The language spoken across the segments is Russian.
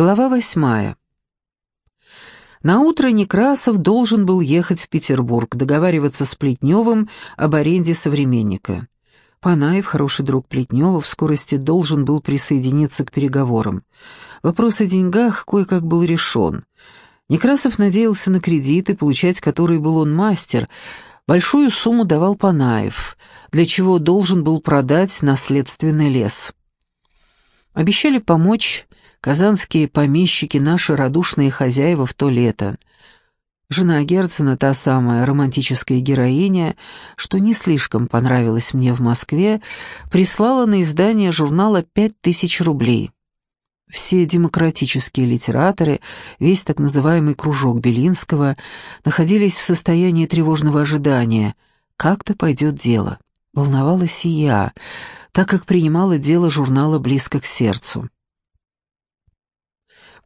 Глава восьмая. На утро Некрасов должен был ехать в Петербург, договариваться с Плетневым об аренде современника. Панаев, хороший друг Плетнева, в скорости должен был присоединиться к переговорам. Вопрос о деньгах кое-как был решен. Некрасов надеялся на кредиты, получать которые был он мастер. Большую сумму давал Панаев, для чего должен был продать наследственный лес. Обещали помочь казанские помещики, наши радушные хозяева в то лето. Жена Герцена, та самая романтическая героиня, что не слишком понравилась мне в Москве, прислала на издание журнала пять тысяч рублей. Все демократические литераторы, весь так называемый кружок Белинского, находились в состоянии тревожного ожидания. Как-то пойдет дело. Волновалась и я, так как принимала дело журнала близко к сердцу.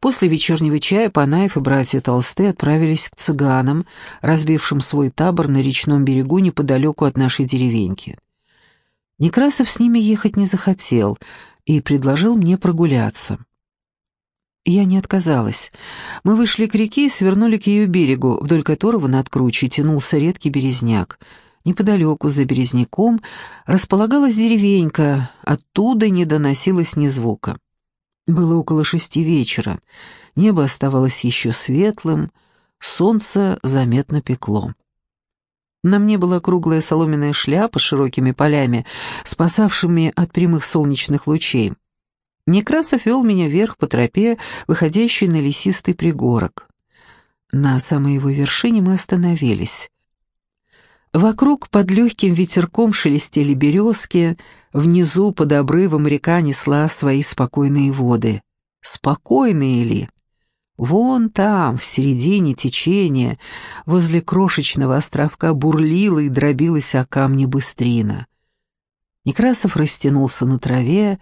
После вечернего чая Панаев и братья Толсты отправились к цыганам, разбившим свой табор на речном берегу неподалеку от нашей деревеньки. Некрасов с ними ехать не захотел и предложил мне прогуляться. Я не отказалась. Мы вышли к реке и свернули к ее берегу, вдоль которого над кручей тянулся редкий березняк. Неподалеку, за березняком, располагалась деревенька, оттуда не доносилось ни звука. Было около шести вечера, небо оставалось еще светлым, солнце заметно пекло. На мне была круглая соломенная шляпа с широкими полями, спасавшими от прямых солнечных лучей. Некрасов вел меня вверх по тропе, выходящей на лесистый пригорок. На самой его вершине мы остановились. Вокруг под легким ветерком шелестели березки, внизу под обрывом река несла свои спокойные воды. Спокойные ли? Вон там, в середине течения, возле крошечного островка бурлила и дробилась о камни быстрина. Некрасов растянулся на траве,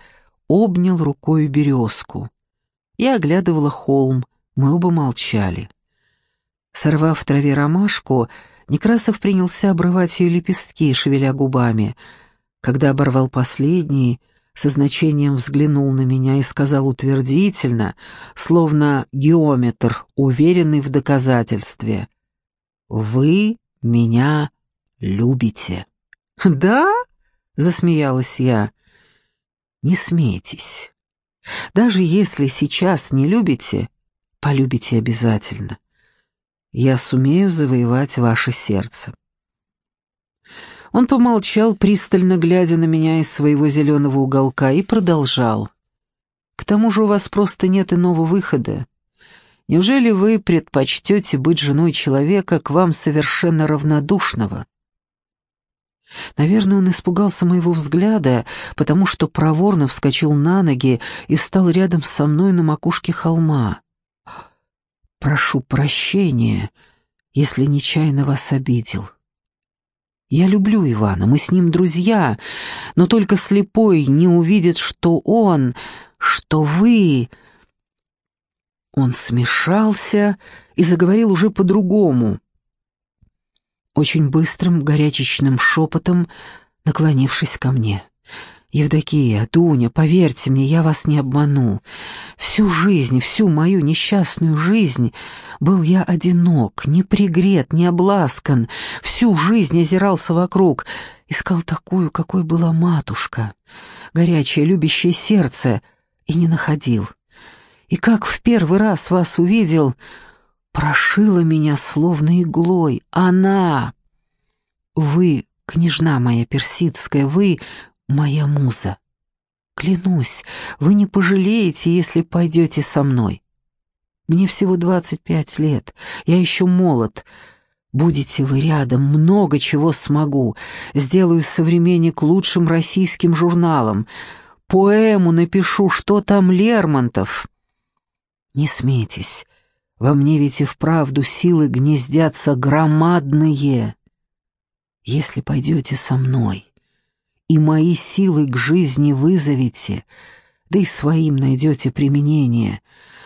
обнял рукой березку. Я оглядывала холм, мы оба молчали. Сорвав в траве ромашку, Некрасов принялся обрывать ее лепестки, шевеля губами. Когда оборвал последний, со значением взглянул на меня и сказал утвердительно, словно геометр, уверенный в доказательстве. «Вы меня любите». «Да?» — засмеялась я. «Не смейтесь. Даже если сейчас не любите, полюбите обязательно я сумею завоевать ваше сердце». Он помолчал, пристально глядя на меня из своего зеленого уголка, и продолжал. «К тому же у вас просто нет иного выхода. Неужели вы предпочтете быть женой человека к вам совершенно равнодушного?» Наверное, он испугался моего взгляда, потому что проворно вскочил на ноги и встал рядом со мной на макушке холма. Прошу прощения, если нечаянно вас обидел. Я люблю Ивана, мы с ним друзья, но только слепой не увидит, что он, что вы...» Он смешался и заговорил уже по-другому, очень быстрым горячечным шепотом, наклонившись ко мне. «Евдокия, Дуня, поверьте мне, я вас не обману. Всю жизнь, всю мою несчастную жизнь был я одинок, не пригрет, не обласкан. Всю жизнь озирался вокруг, искал такую, какой была матушка, горячее, любящее сердце, и не находил. И как в первый раз вас увидел, прошила меня словно иглой. Она! Вы, княжна моя персидская, вы моя муза. Клянусь, вы не пожалеете, если пойдете со мной. Мне всего двадцать пять лет, я еще молод. Будете вы рядом, много чего смогу. Сделаю современник лучшим российским журналом. Поэму напишу, что там Лермонтов. Не смейтесь, во мне ведь и вправду силы гнездятся громадные. Если пойдете со мной, и мои силы к жизни вызовете, да и своим найдете применение.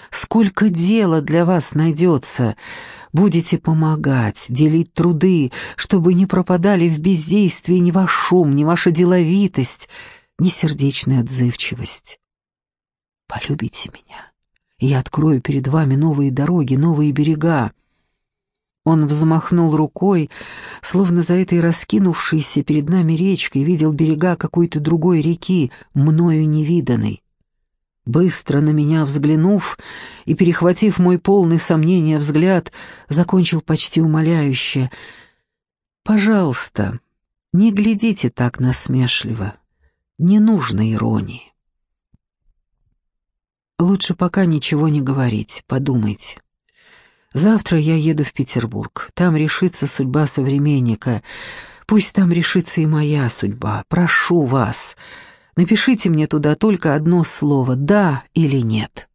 Сколько дела для вас найдется, будете помогать, делить труды, чтобы не пропадали в бездействии ни ваш шум, ни ваша деловитость, ни сердечная отзывчивость. Полюбите меня, и я открою перед вами новые дороги, новые берега. Он взмахнул рукой, словно за этой раскинувшейся перед нами речкой видел берега какой-то другой реки, мною невиданной. Быстро на меня взглянув и перехватив мой полный сомнения взгляд, закончил почти умоляюще. «Пожалуйста, не глядите так насмешливо. Не нужно иронии. Лучше пока ничего не говорить, подумайте. Завтра я еду в Петербург. Там решится судьба современника. Пусть там решится и моя судьба. Прошу вас, напишите мне туда только одно слово «да» или «нет».